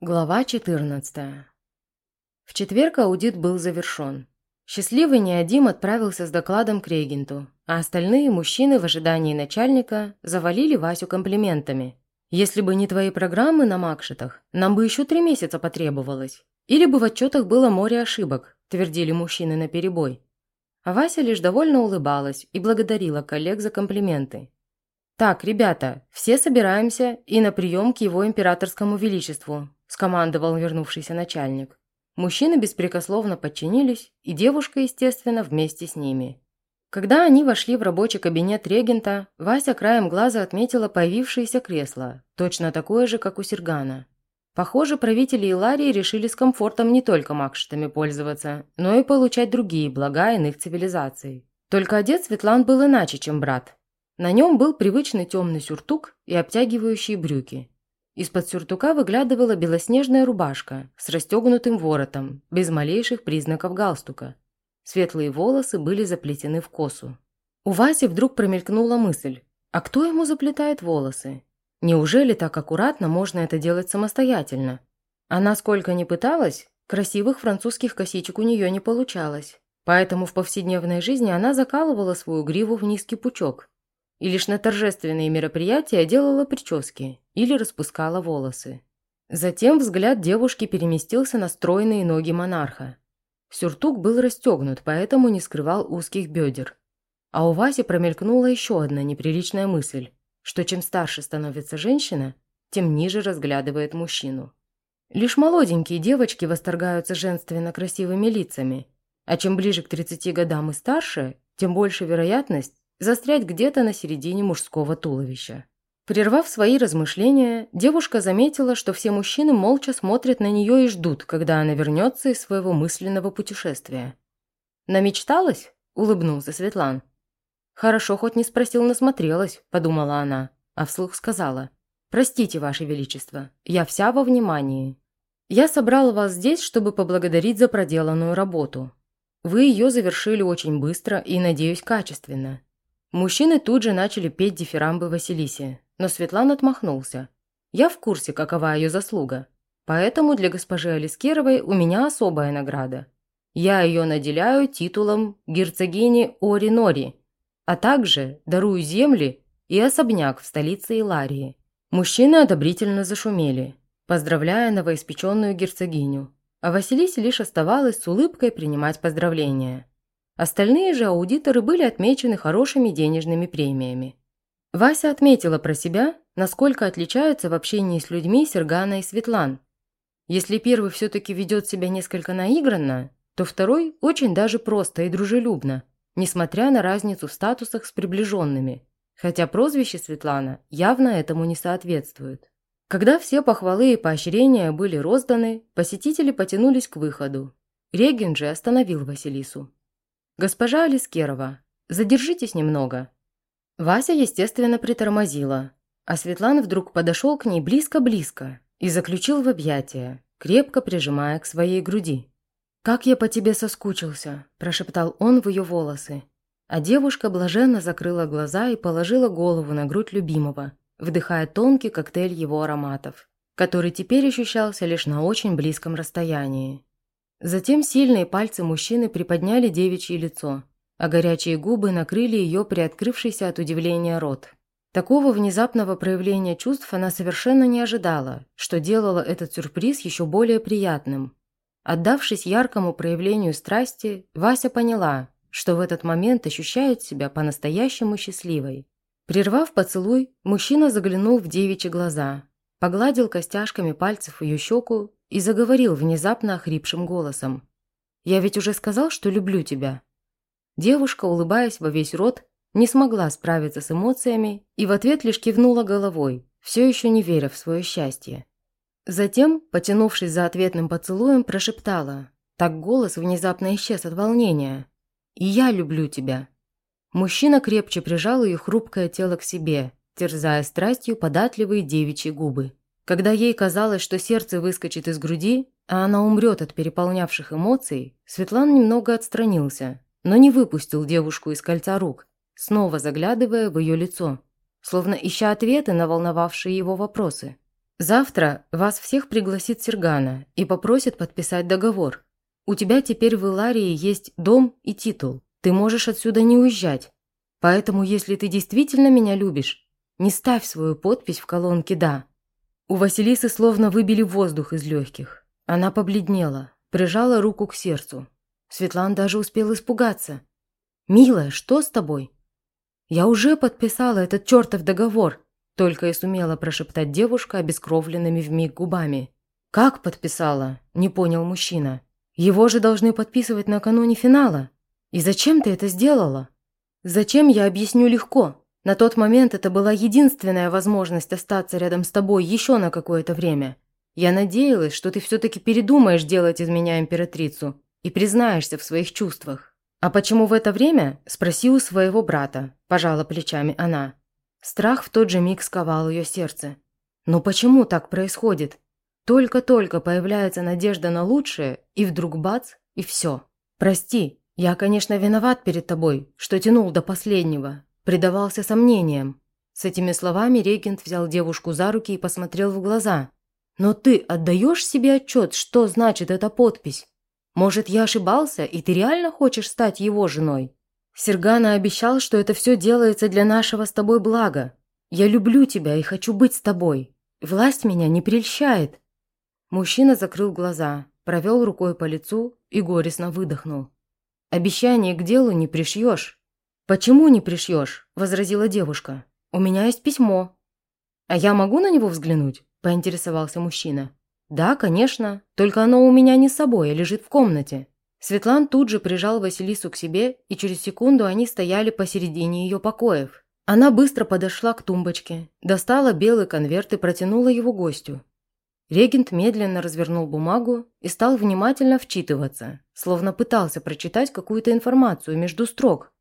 Глава 14. В четверг аудит был завершен. Счастливый Неодим отправился с докладом к регенту, а остальные мужчины в ожидании начальника завалили Васю комплиментами. «Если бы не твои программы на макшетах, нам бы еще три месяца потребовалось. Или бы в отчетах было море ошибок», – твердили мужчины наперебой. А Вася лишь довольно улыбалась и благодарила коллег за комплименты. «Так, ребята, все собираемся и на прием к его императорскому величеству», – скомандовал вернувшийся начальник. Мужчины беспрекословно подчинились, и девушка, естественно, вместе с ними. Когда они вошли в рабочий кабинет регента, Вася краем глаза отметила появившееся кресло, точно такое же, как у Сергана. Похоже, правители Иларии решили с комфортом не только макшетами пользоваться, но и получать другие блага иных цивилизаций. Только одет Светлан был иначе, чем брат. На нем был привычный темный сюртук и обтягивающие брюки. Из-под сюртука выглядывала белоснежная рубашка с расстегнутым воротом, без малейших признаков галстука. Светлые волосы были заплетены в косу. У Васи вдруг промелькнула мысль, а кто ему заплетает волосы? Неужели так аккуратно можно это делать самостоятельно? Она сколько ни пыталась, красивых французских косичек у нее не получалось. Поэтому в повседневной жизни она закалывала свою гриву в низкий пучок, и лишь на торжественные мероприятия делала прически или распускала волосы. Затем взгляд девушки переместился на стройные ноги монарха. Сюртук был расстегнут, поэтому не скрывал узких бедер. А у Васи промелькнула еще одна неприличная мысль, что чем старше становится женщина, тем ниже разглядывает мужчину. Лишь молоденькие девочки восторгаются женственно красивыми лицами, а чем ближе к 30 годам и старше, тем больше вероятность застрять где-то на середине мужского туловища. Прервав свои размышления, девушка заметила, что все мужчины молча смотрят на нее и ждут, когда она вернется из своего мысленного путешествия. «Намечталась?» – улыбнулся Светлан. «Хорошо, хоть не спросил, насмотрелась», – подумала она, а вслух сказала. «Простите, Ваше Величество, я вся во внимании. Я собрала вас здесь, чтобы поблагодарить за проделанную работу. Вы ее завершили очень быстро и, надеюсь, качественно. Мужчины тут же начали петь дифирамбы Василисе, но Светлана отмахнулся. «Я в курсе, какова ее заслуга. Поэтому для госпожи Алискеровой у меня особая награда. Я ее наделяю титулом герцогини Ори-Нори, а также дарую земли и особняк в столице Иларии». Мужчины одобрительно зашумели, поздравляя новоиспеченную герцогиню, а Василисе лишь оставалось с улыбкой принимать поздравления. Остальные же аудиторы были отмечены хорошими денежными премиями. Вася отметила про себя, насколько отличаются в общении с людьми Сергана и Светлан. Если первый все-таки ведет себя несколько наигранно, то второй очень даже просто и дружелюбно, несмотря на разницу в статусах с приближенными, хотя прозвище Светлана явно этому не соответствует. Когда все похвалы и поощрения были розданы, посетители потянулись к выходу. Реген же остановил Василису. «Госпожа Алискерова, задержитесь немного». Вася, естественно, притормозила, а Светлана вдруг подошел к ней близко-близко и заключил в объятия, крепко прижимая к своей груди. «Как я по тебе соскучился», – прошептал он в ее волосы. А девушка блаженно закрыла глаза и положила голову на грудь любимого, вдыхая тонкий коктейль его ароматов, который теперь ощущался лишь на очень близком расстоянии. Затем сильные пальцы мужчины приподняли девичье лицо, а горячие губы накрыли ее приоткрывшийся от удивления рот. Такого внезапного проявления чувств она совершенно не ожидала, что делало этот сюрприз еще более приятным. Отдавшись яркому проявлению страсти, Вася поняла, что в этот момент ощущает себя по-настоящему счастливой. Прервав поцелуй, мужчина заглянул в девичьи глаза, погладил костяшками пальцев ее щеку и заговорил внезапно охрипшим голосом. «Я ведь уже сказал, что люблю тебя». Девушка, улыбаясь во весь рот, не смогла справиться с эмоциями и в ответ лишь кивнула головой, все еще не веря в свое счастье. Затем, потянувшись за ответным поцелуем, прошептала. Так голос внезапно исчез от волнения. «И я люблю тебя». Мужчина крепче прижал ее хрупкое тело к себе, терзая страстью податливые девичьи губы. Когда ей казалось, что сердце выскочит из груди, а она умрет от переполнявших эмоций, Светлан немного отстранился, но не выпустил девушку из кольца рук, снова заглядывая в ее лицо, словно ища ответы на волновавшие его вопросы. Завтра вас всех пригласит Сергана и попросит подписать договор. У тебя теперь в Иларии есть дом и титул. Ты можешь отсюда не уезжать. Поэтому, если ты действительно меня любишь, не ставь свою подпись в колонке «Да». У Василисы словно выбили воздух из легких. Она побледнела, прижала руку к сердцу. Светлан даже успел испугаться. «Милая, что с тобой?» «Я уже подписала этот чертов договор», только и сумела прошептать девушка обескровленными вмиг губами. «Как подписала?» – не понял мужчина. «Его же должны подписывать накануне финала. И зачем ты это сделала?» «Зачем, я объясню легко. На тот момент это была единственная возможность остаться рядом с тобой еще на какое-то время. Я надеялась, что ты все-таки передумаешь делать из меня императрицу и признаешься в своих чувствах». «А почему в это время?» – спроси у своего брата. Пожала плечами она. Страх в тот же миг сковал ее сердце. Но почему так происходит? Только-только появляется надежда на лучшее, и вдруг бац, и все. Прости, я, конечно, виноват перед тобой, что тянул до последнего, предавался сомнениям. С этими словами регент взял девушку за руки и посмотрел в глаза. «Но ты отдаешь себе отчет, что значит эта подпись? Может, я ошибался, и ты реально хочешь стать его женой?» Сергана обещал, что это все делается для нашего с тобой блага. Я люблю тебя и хочу быть с тобой. Власть меня не прельщает». Мужчина закрыл глаза, провел рукой по лицу и горестно выдохнул. «Обещание к делу не пришьешь». «Почему не пришьешь?» – возразила девушка. «У меня есть письмо». «А я могу на него взглянуть?» – поинтересовался мужчина. «Да, конечно, только оно у меня не с собой, а лежит в комнате». Светлан тут же прижал Василису к себе, и через секунду они стояли посередине ее покоев. Она быстро подошла к тумбочке, достала белый конверт и протянула его гостю. Регент медленно развернул бумагу и стал внимательно вчитываться, словно пытался прочитать какую-то информацию между строк.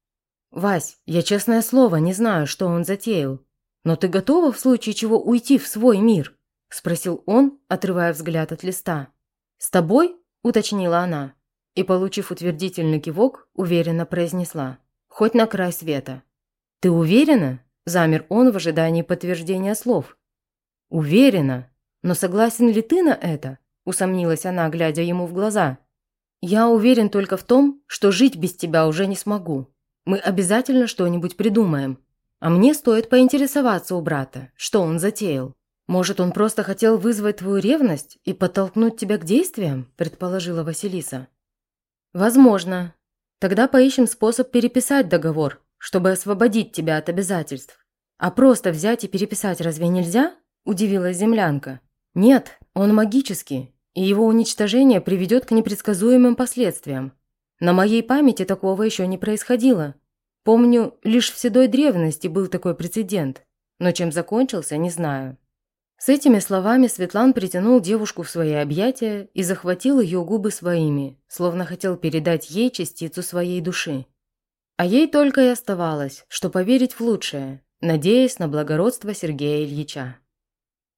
«Вась, я, честное слово, не знаю, что он затеял. Но ты готова в случае чего уйти в свой мир?» – спросил он, отрывая взгляд от листа. «С тобой?» – уточнила она и, получив утвердительный кивок, уверенно произнесла. «Хоть на край света». «Ты уверена?» – замер он в ожидании подтверждения слов. «Уверена. Но согласен ли ты на это?» – усомнилась она, глядя ему в глаза. «Я уверен только в том, что жить без тебя уже не смогу. Мы обязательно что-нибудь придумаем. А мне стоит поинтересоваться у брата, что он затеял. Может, он просто хотел вызвать твою ревность и подтолкнуть тебя к действиям?» – предположила Василиса. «Возможно. Тогда поищем способ переписать договор, чтобы освободить тебя от обязательств. А просто взять и переписать разве нельзя?» – удивилась землянка. «Нет, он магический, и его уничтожение приведет к непредсказуемым последствиям. На моей памяти такого еще не происходило. Помню, лишь в седой древности был такой прецедент, но чем закончился, не знаю». С этими словами Светлан притянул девушку в свои объятия и захватил ее губы своими, словно хотел передать ей частицу своей души. А ей только и оставалось, что поверить в лучшее, надеясь на благородство Сергея Ильича.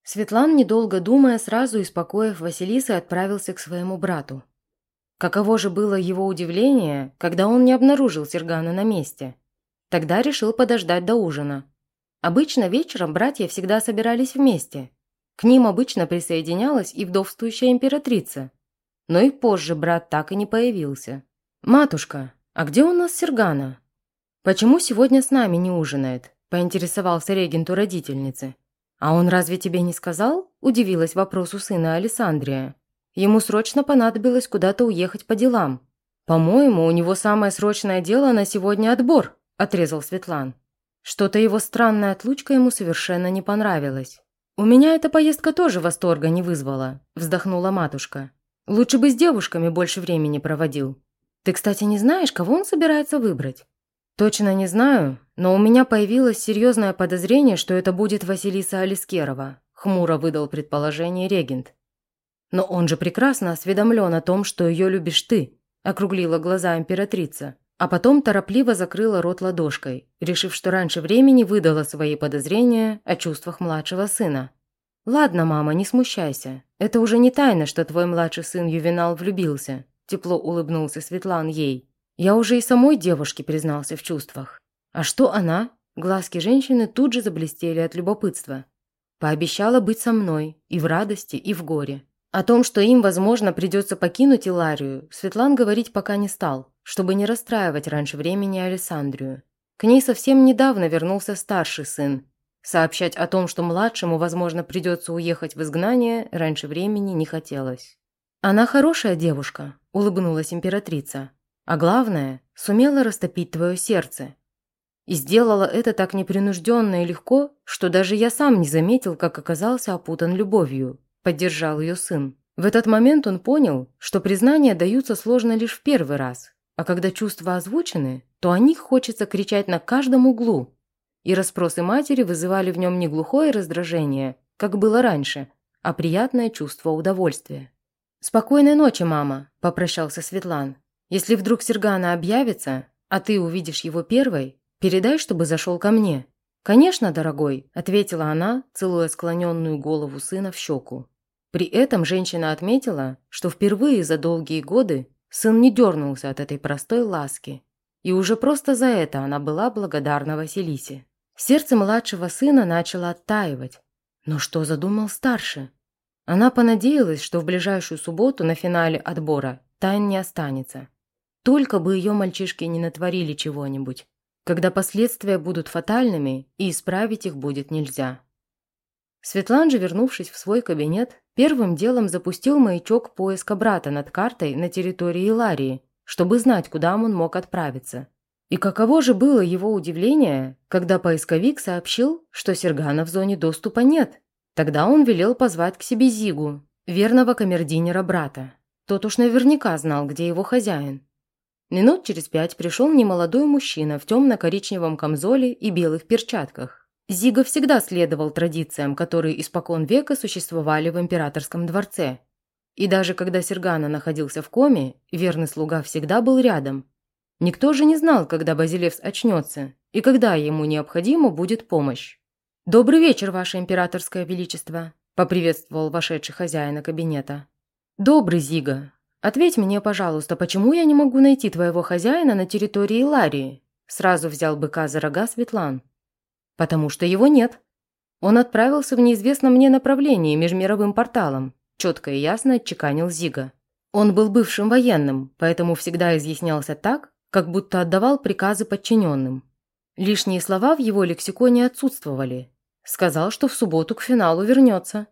Светлан, недолго думая, сразу успокоив Василисы, отправился к своему брату. Каково же было его удивление, когда он не обнаружил Сергана на месте. Тогда решил подождать до ужина, Обычно вечером братья всегда собирались вместе. К ним обычно присоединялась и вдовствующая императрица. Но и позже брат так и не появился. «Матушка, а где у нас Сергана?» «Почему сегодня с нами не ужинает?» – поинтересовался регенту родительницы. «А он разве тебе не сказал?» – удивилась вопросу сына Александрия. Ему срочно понадобилось куда-то уехать по делам. «По-моему, у него самое срочное дело на сегодня отбор», – отрезал Светлан. Что-то его странная отлучка ему совершенно не понравилась. «У меня эта поездка тоже восторга не вызвала», – вздохнула матушка. «Лучше бы с девушками больше времени проводил. Ты, кстати, не знаешь, кого он собирается выбрать?» «Точно не знаю, но у меня появилось серьезное подозрение, что это будет Василиса Алискерова», – хмуро выдал предположение регент. «Но он же прекрасно осведомлен о том, что ее любишь ты», – округлила глаза императрица. А потом торопливо закрыла рот ладошкой, решив, что раньше времени выдала свои подозрения о чувствах младшего сына. «Ладно, мама, не смущайся. Это уже не тайна, что твой младший сын Ювенал влюбился», тепло улыбнулся Светлан ей. «Я уже и самой девушке признался в чувствах. А что она?» Глазки женщины тут же заблестели от любопытства. Пообещала быть со мной и в радости, и в горе. О том, что им, возможно, придется покинуть Иларию, Светлан говорить пока не стал, чтобы не расстраивать раньше времени Александрию. К ней совсем недавно вернулся старший сын. Сообщать о том, что младшему, возможно, придется уехать в изгнание, раньше времени не хотелось. «Она хорошая девушка», – улыбнулась императрица. «А главное, сумела растопить твое сердце. И сделала это так непринужденно и легко, что даже я сам не заметил, как оказался опутан любовью», – поддержал ее сын. В этот момент он понял, что признания даются сложно лишь в первый раз, а когда чувства озвучены, то о них хочется кричать на каждом углу. И расспросы матери вызывали в нем не глухое раздражение, как было раньше, а приятное чувство удовольствия. «Спокойной ночи, мама», – попрощался Светлан. «Если вдруг Сергана объявится, а ты увидишь его первой, передай, чтобы зашел ко мне». «Конечно, дорогой», – ответила она, целуя склоненную голову сына в щеку. При этом женщина отметила, что впервые за долгие годы сын не дернулся от этой простой ласки. И уже просто за это она была благодарна Василисе. Сердце младшего сына начало оттаивать. Но что задумал старший? Она понадеялась, что в ближайшую субботу на финале отбора тайн не останется. Только бы ее мальчишки не натворили чего-нибудь, когда последствия будут фатальными и исправить их будет нельзя. Светлан же, вернувшись в свой кабинет, первым делом запустил маячок поиска брата над картой на территории Иларии, чтобы знать, куда он мог отправиться. И каково же было его удивление, когда поисковик сообщил, что Сергана в зоне доступа нет, Тогда он велел позвать к себе Зигу, верного камердинера брата. Тот уж наверняка знал, где его хозяин. Минут через пять пришел немолодой мужчина в темно-коричневом камзоле и белых перчатках. Зига всегда следовал традициям, которые испокон века существовали в императорском дворце. И даже когда Сергана находился в коме, верный слуга всегда был рядом. Никто же не знал, когда Базилевс очнется и когда ему необходима будет помощь. «Добрый вечер, Ваше Императорское Величество», – поприветствовал вошедший хозяина кабинета. «Добрый, Зига. Ответь мне, пожалуйста, почему я не могу найти твоего хозяина на территории Ларии?» Сразу взял быка за рога Светлан. «Потому что его нет. Он отправился в неизвестном мне направлении межмировым порталом», четко и ясно отчеканил Зига. Он был бывшим военным, поэтому всегда изъяснялся так, как будто отдавал приказы подчиненным. Лишние слова в его лексиконе отсутствовали, Сказал, что в субботу к финалу вернется.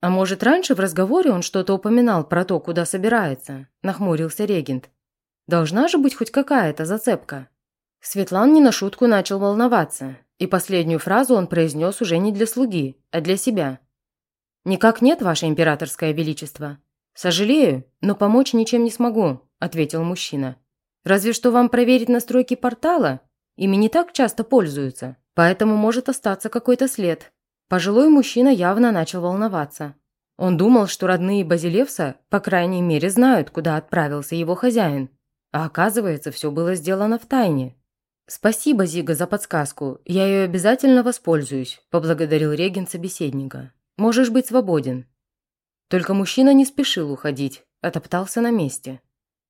А может, раньше в разговоре он что-то упоминал про то, куда собирается? Нахмурился регент. Должна же быть хоть какая-то зацепка. Светлан не на шутку начал волноваться, и последнюю фразу он произнес уже не для слуги, а для себя. «Никак нет, ваше императорское величество. Сожалею, но помочь ничем не смогу», – ответил мужчина. «Разве что вам проверить настройки портала? Ими не так часто пользуются». Поэтому может остаться какой-то след. Пожилой мужчина явно начал волноваться. Он думал, что родные Базилевса, по крайней мере, знают, куда отправился его хозяин. А оказывается, все было сделано в тайне. «Спасибо, Зига, за подсказку. Я ее обязательно воспользуюсь», – поблагодарил регент собеседника. «Можешь быть свободен». Только мужчина не спешил уходить, отоптался на месте.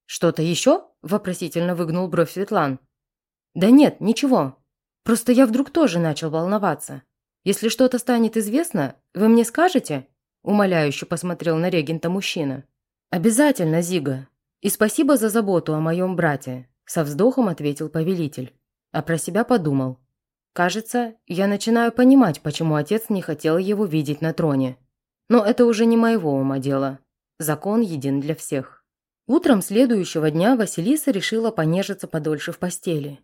«Что-то еще?» – вопросительно выгнул бровь Светлан. «Да нет, ничего. Просто я вдруг тоже начал волноваться. Если что-то станет известно, вы мне скажете?» Умоляюще посмотрел на регента мужчина. «Обязательно, Зига. И спасибо за заботу о моем брате», со вздохом ответил повелитель. А про себя подумал. «Кажется, я начинаю понимать, почему отец не хотел его видеть на троне. Но это уже не моего ума дело. Закон един для всех». Утром следующего дня Василиса решила понежиться подольше в постели.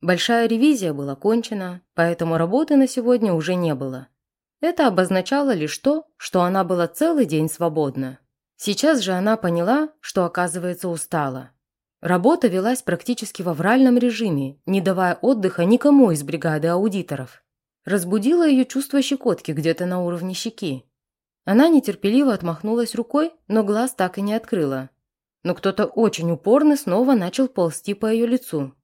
Большая ревизия была кончена, поэтому работы на сегодня уже не было. Это обозначало лишь то, что она была целый день свободна. Сейчас же она поняла, что оказывается устала. Работа велась практически в авральном режиме, не давая отдыха никому из бригады аудиторов. Разбудило ее чувство щекотки где-то на уровне щеки. Она нетерпеливо отмахнулась рукой, но глаз так и не открыла. Но кто-то очень упорно снова начал ползти по ее лицу.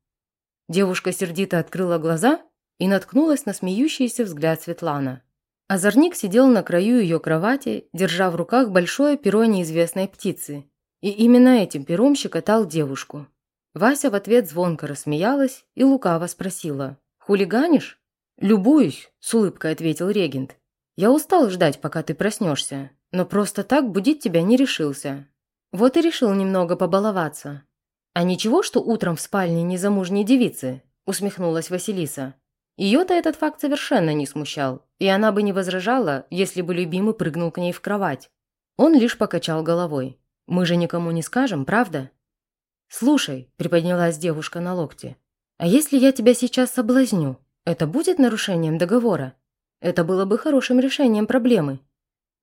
Девушка сердито открыла глаза и наткнулась на смеющийся взгляд Светлана. Озорник сидел на краю ее кровати, держа в руках большое перо неизвестной птицы. И именно этим пером щекотал девушку. Вася в ответ звонко рассмеялась и лукаво спросила. «Хулиганишь?» «Любуюсь», – с улыбкой ответил регент. Я устал ждать, пока ты проснешься, но просто так будить тебя не решился. Вот и решил немного побаловаться. А ничего, что утром в спальне незамужней девицы, усмехнулась Василиса. Ее-то этот факт совершенно не смущал, и она бы не возражала, если бы любимый прыгнул к ней в кровать. Он лишь покачал головой. «Мы же никому не скажем, правда?» «Слушай», – приподнялась девушка на локте, «а если я тебя сейчас соблазню, это будет нарушением договора? Это было бы хорошим решением проблемы».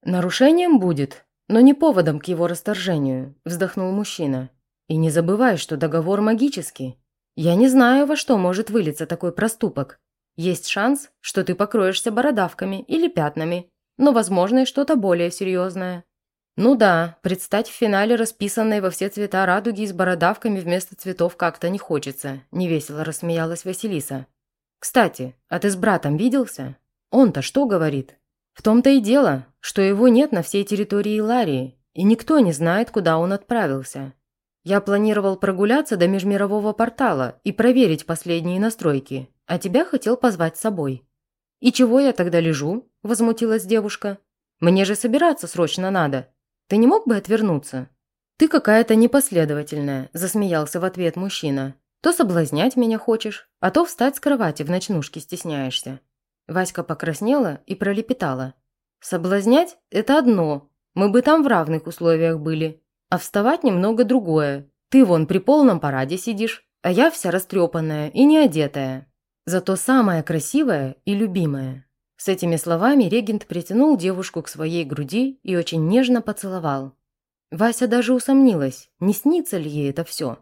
«Нарушением будет, но не поводом к его расторжению», – вздохнул мужчина. «И не забывай, что договор магический. Я не знаю, во что может вылиться такой проступок. Есть шанс, что ты покроешься бородавками или пятнами, но возможно и что-то более серьезное». Ну да, предстать в финале расписанной во все цвета радуги с бородавками вместо цветов как-то не хочется, невесело рассмеялась Василиса. Кстати, а ты с братом виделся? Он-то что говорит? В том-то и дело, что его нет на всей территории Ларии, и никто не знает, куда он отправился. Я планировал прогуляться до межмирового портала и проверить последние настройки, а тебя хотел позвать с собой. «И чего я тогда лежу?» – возмутилась девушка. «Мне же собираться срочно надо. Ты не мог бы отвернуться?» «Ты какая-то непоследовательная», – засмеялся в ответ мужчина. «То соблазнять меня хочешь, а то встать с кровати в ночнушке стесняешься». Васька покраснела и пролепетала. «Соблазнять – это одно. Мы бы там в равных условиях были. А вставать немного другое. Ты вон при полном параде сидишь, а я вся растрепанная и не одетая. Зато самая красивая и любимая. С этими словами регент притянул девушку к своей груди и очень нежно поцеловал. Вася даже усомнилась, не снится ли ей это все.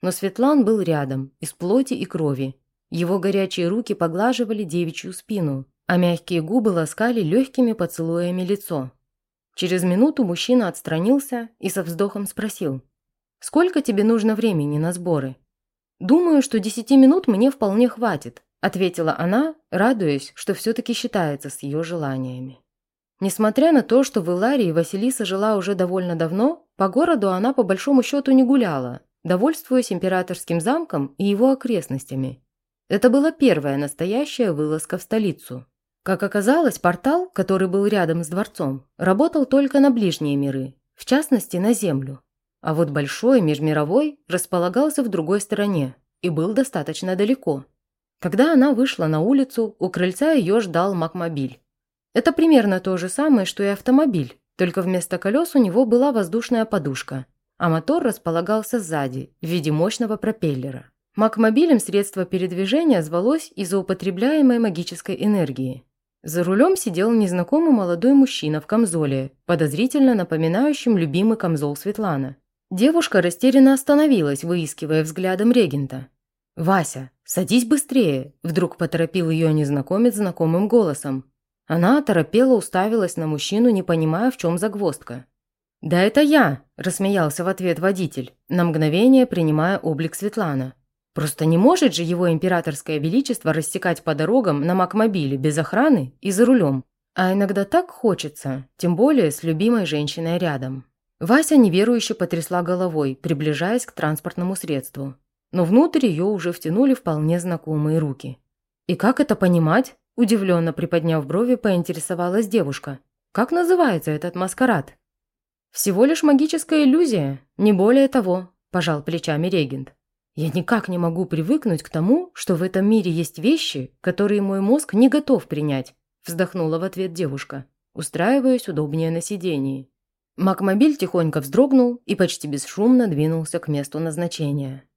Но Светлан был рядом, из плоти и крови. Его горячие руки поглаживали девичью спину, а мягкие губы ласкали легкими поцелуями лицо. Через минуту мужчина отстранился и со вздохом спросил. «Сколько тебе нужно времени на сборы?» «Думаю, что десяти минут мне вполне хватит ответила она, радуясь, что все-таки считается с ее желаниями. Несмотря на то, что в Иларии Василиса жила уже довольно давно, по городу она по большому счету не гуляла, довольствуясь императорским замком и его окрестностями. Это была первая настоящая вылазка в столицу. Как оказалось, портал, который был рядом с дворцом, работал только на ближние миры, в частности на Землю. А вот большой межмировой располагался в другой стороне и был достаточно далеко – когда она вышла на улицу, у крыльца ее ждал Макмобиль. Это примерно то же самое, что и автомобиль, только вместо колес у него была воздушная подушка, а мотор располагался сзади, в виде мощного пропеллера. Макмобилем средство передвижения звалось из-за употребляемой магической энергии. За рулем сидел незнакомый молодой мужчина в камзоле, подозрительно напоминающим любимый камзол Светлана. Девушка растерянно остановилась, выискивая взглядом регента. «Вася, садись быстрее!» – вдруг поторопил ее незнакомец знакомым голосом. Она оторопела уставилась на мужчину, не понимая, в чем загвоздка. «Да это я!» – рассмеялся в ответ водитель, на мгновение принимая облик Светлана. «Просто не может же его императорское величество рассекать по дорогам на макмобиле без охраны и за рулем. А иногда так хочется, тем более с любимой женщиной рядом». Вася неверующе потрясла головой, приближаясь к транспортному средству но внутрь ее уже втянули вполне знакомые руки. «И как это понимать?» – удивленно приподняв брови, поинтересовалась девушка. «Как называется этот маскарад?» «Всего лишь магическая иллюзия, не более того», – пожал плечами регент. «Я никак не могу привыкнуть к тому, что в этом мире есть вещи, которые мой мозг не готов принять», – вздохнула в ответ девушка, устраиваясь удобнее на сидении. Макмобиль тихонько вздрогнул и почти бесшумно двинулся к месту назначения.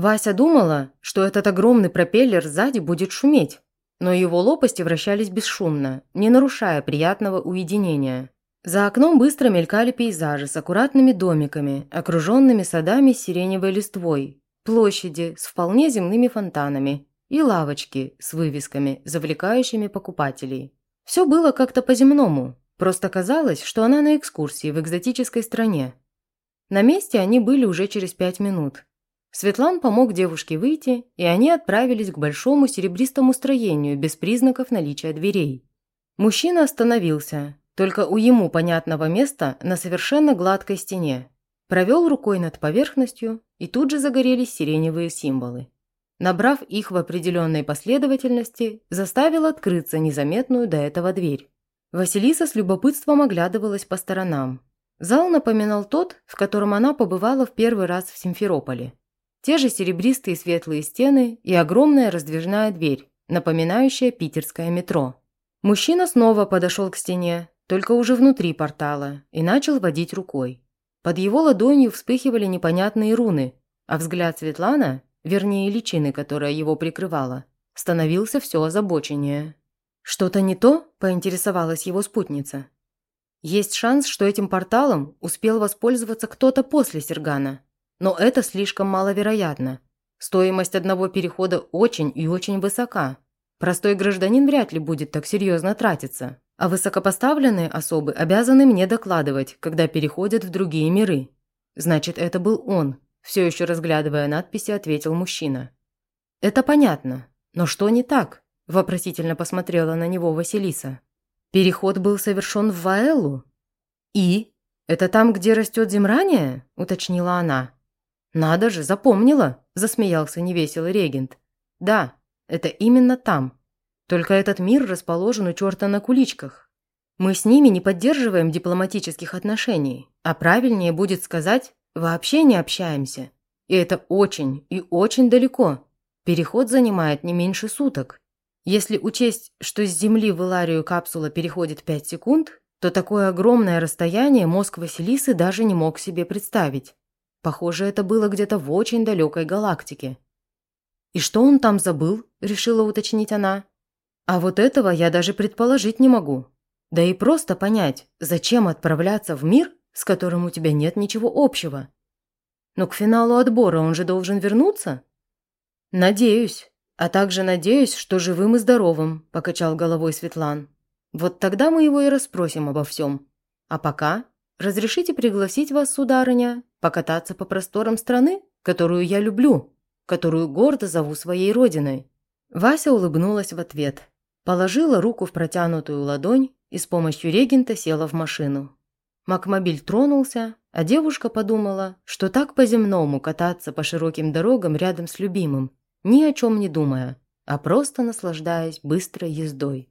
Вася думала, что этот огромный пропеллер сзади будет шуметь, но его лопасти вращались бесшумно, не нарушая приятного уединения. За окном быстро мелькали пейзажи с аккуратными домиками, окруженными садами с сиреневой листвой, площади с вполне земными фонтанами и лавочки с вывесками, завлекающими покупателей. Все было как-то по-земному, просто казалось, что она на экскурсии в экзотической стране. На месте они были уже через пять минут – Светлан помог девушке выйти, и они отправились к большому серебристому строению без признаков наличия дверей. Мужчина остановился, только у ему понятного места на совершенно гладкой стене. Провел рукой над поверхностью, и тут же загорелись сиреневые символы. Набрав их в определенной последовательности, заставил открыться незаметную до этого дверь. Василиса с любопытством оглядывалась по сторонам. Зал напоминал тот, в котором она побывала в первый раз в Симферополе. Те же серебристые светлые стены и огромная раздвижная дверь, напоминающая питерское метро. Мужчина снова подошел к стене, только уже внутри портала, и начал водить рукой. Под его ладонью вспыхивали непонятные руны, а взгляд Светлана, вернее личины, которая его прикрывала, становился все озабоченнее. «Что-то не то?» – поинтересовалась его спутница. «Есть шанс, что этим порталом успел воспользоваться кто-то после Сергана. Но это слишком маловероятно. Стоимость одного перехода очень и очень высока. Простой гражданин вряд ли будет так серьезно тратиться. А высокопоставленные особы обязаны мне докладывать, когда переходят в другие миры. Значит, это был он», – все еще разглядывая надписи, ответил мужчина. «Это понятно. Но что не так?» Вопросительно посмотрела на него Василиса. Переход был совершен в Ваэлу? И? Это там, где растет земрание? Уточнила она. Надо же, запомнила, засмеялся невесело регент. Да, это именно там. Только этот мир расположен у черта на куличках. Мы с ними не поддерживаем дипломатических отношений, а правильнее будет сказать, вообще не общаемся. И это очень и очень далеко. Переход занимает не меньше суток. Если учесть, что с Земли в Иларию капсула переходит 5 секунд, то такое огромное расстояние мозг Василисы даже не мог себе представить. Похоже, это было где-то в очень далекой галактике. «И что он там забыл?» – решила уточнить она. «А вот этого я даже предположить не могу. Да и просто понять, зачем отправляться в мир, с которым у тебя нет ничего общего. Но к финалу отбора он же должен вернуться?» «Надеюсь», «А также надеюсь, что живым и здоровым», – покачал головой Светлан. «Вот тогда мы его и расспросим обо всем. А пока разрешите пригласить вас, сударыня, покататься по просторам страны, которую я люблю, которую гордо зову своей родиной». Вася улыбнулась в ответ, положила руку в протянутую ладонь и с помощью регента села в машину. Макмобиль тронулся, а девушка подумала, что так по-земному кататься по широким дорогам рядом с любимым – ни о чем не думая, а просто наслаждаясь быстрой ездой.